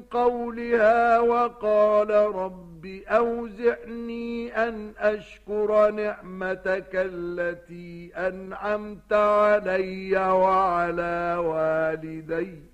قولها وقال رب أوزعني أن أشكر نعمتك التي أنعمت علي وعلى والدي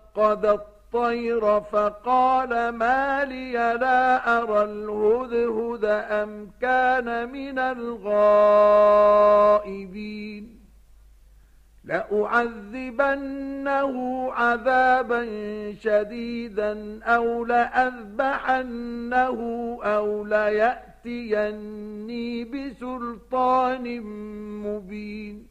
فقد الطير فقال ما لي لا أرى الهدهد أم كان من الغائبين. لأعذبنه عذابا شديدا أو لأذبحنه أو ليأتيني بسلطان مبين.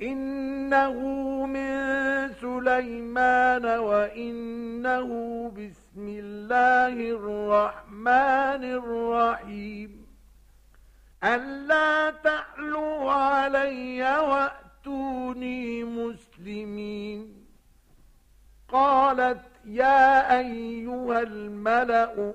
إنه من سليمان وإنه بسم الله الرحمن الرحيم. ألا تعلوا علي وأتوني مسلمين. قالت يا أيها الملأ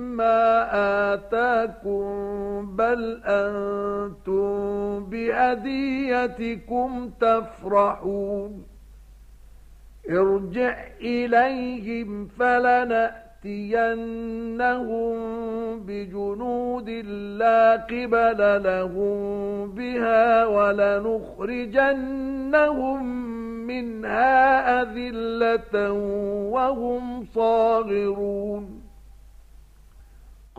آتاكم بل أنتم بهديتكم تفرحون ارجع إليهم فلنأتي لنأتينهم بجنود لا قبل لهم بها ولنخرجنهم منها أذلة وهم صاغرون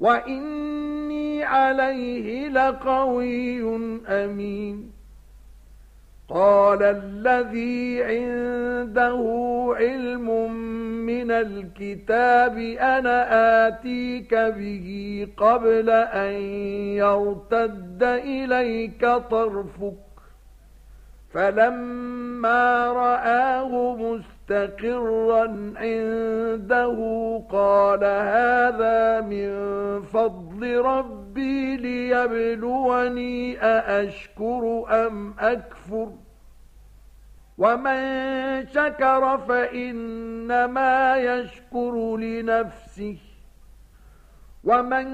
وإني عليه لقوي أمين. قال الذي عنده علم من الكتاب أنا آتيك به قبل أن يرتد إليك طرفك. فلما رآه مستقرا عنده قال هذا من فضل ربي ليبلوني أأشكر أم أكفر ومن شكر فإنما يشكر لنفسه ومن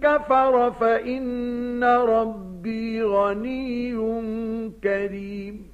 كفر فإن ربي غني كريم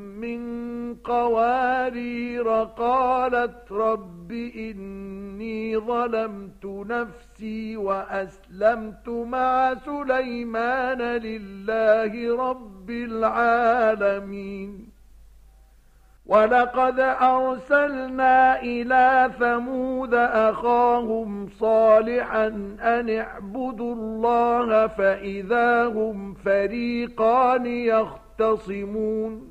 من قوارير قالت رب إني ظلمت نفسي وأسلمت مع سليمان لله رب العالمين. ولقد أرسلنا إلى ثمود أخاهم صالحا أن اعبدوا الله فإذا هم فريقان يختصمون.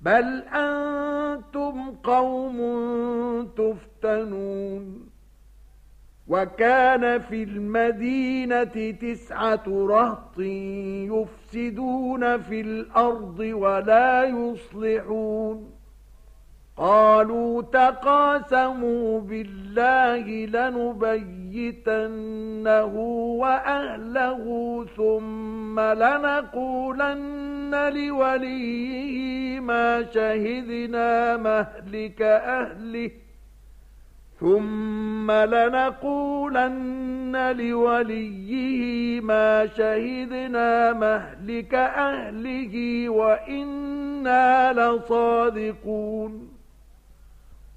بل أنتم قوم تفتنون وكان في المدينة تسعة رهط يفسدون في الأرض ولا يصلحون قالوا تقاسموا بالله لنبيتنه وأهله ثم لنقولن لوليه ما شهدنا مهلك أهله. ثم لنقولن لوليه ما شهدنا مهلك أهله وإنا لصادقون.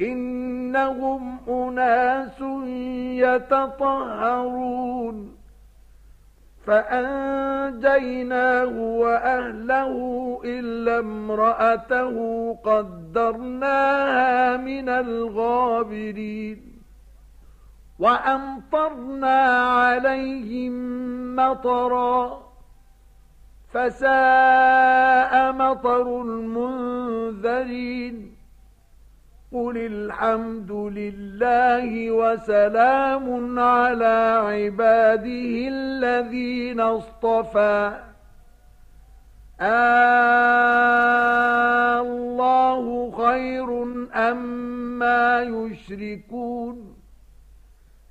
إنهم أناس يتطهرون. فأنجيناه وأهله إلا امرأته قدرناها من الغابرين. وأمطرنا عليهم مطرا. فساء مطر المنذرين. قل الحمد لله وسلام على عباده الذين اصطفى. آه الله خير أما يشركون.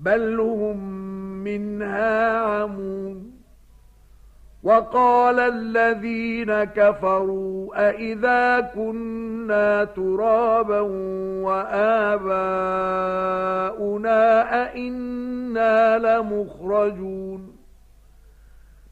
بَلْ هُمْ منها عمون وقال الذين كفروا أئذا كنا ترابا وآباؤنا أئنا لمخرجون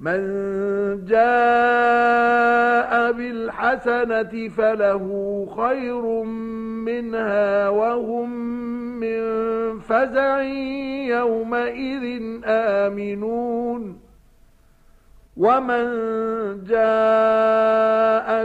من جاء بالحسنة فله خير منها وهم من فزع يومئذ آمنون. ومن جاء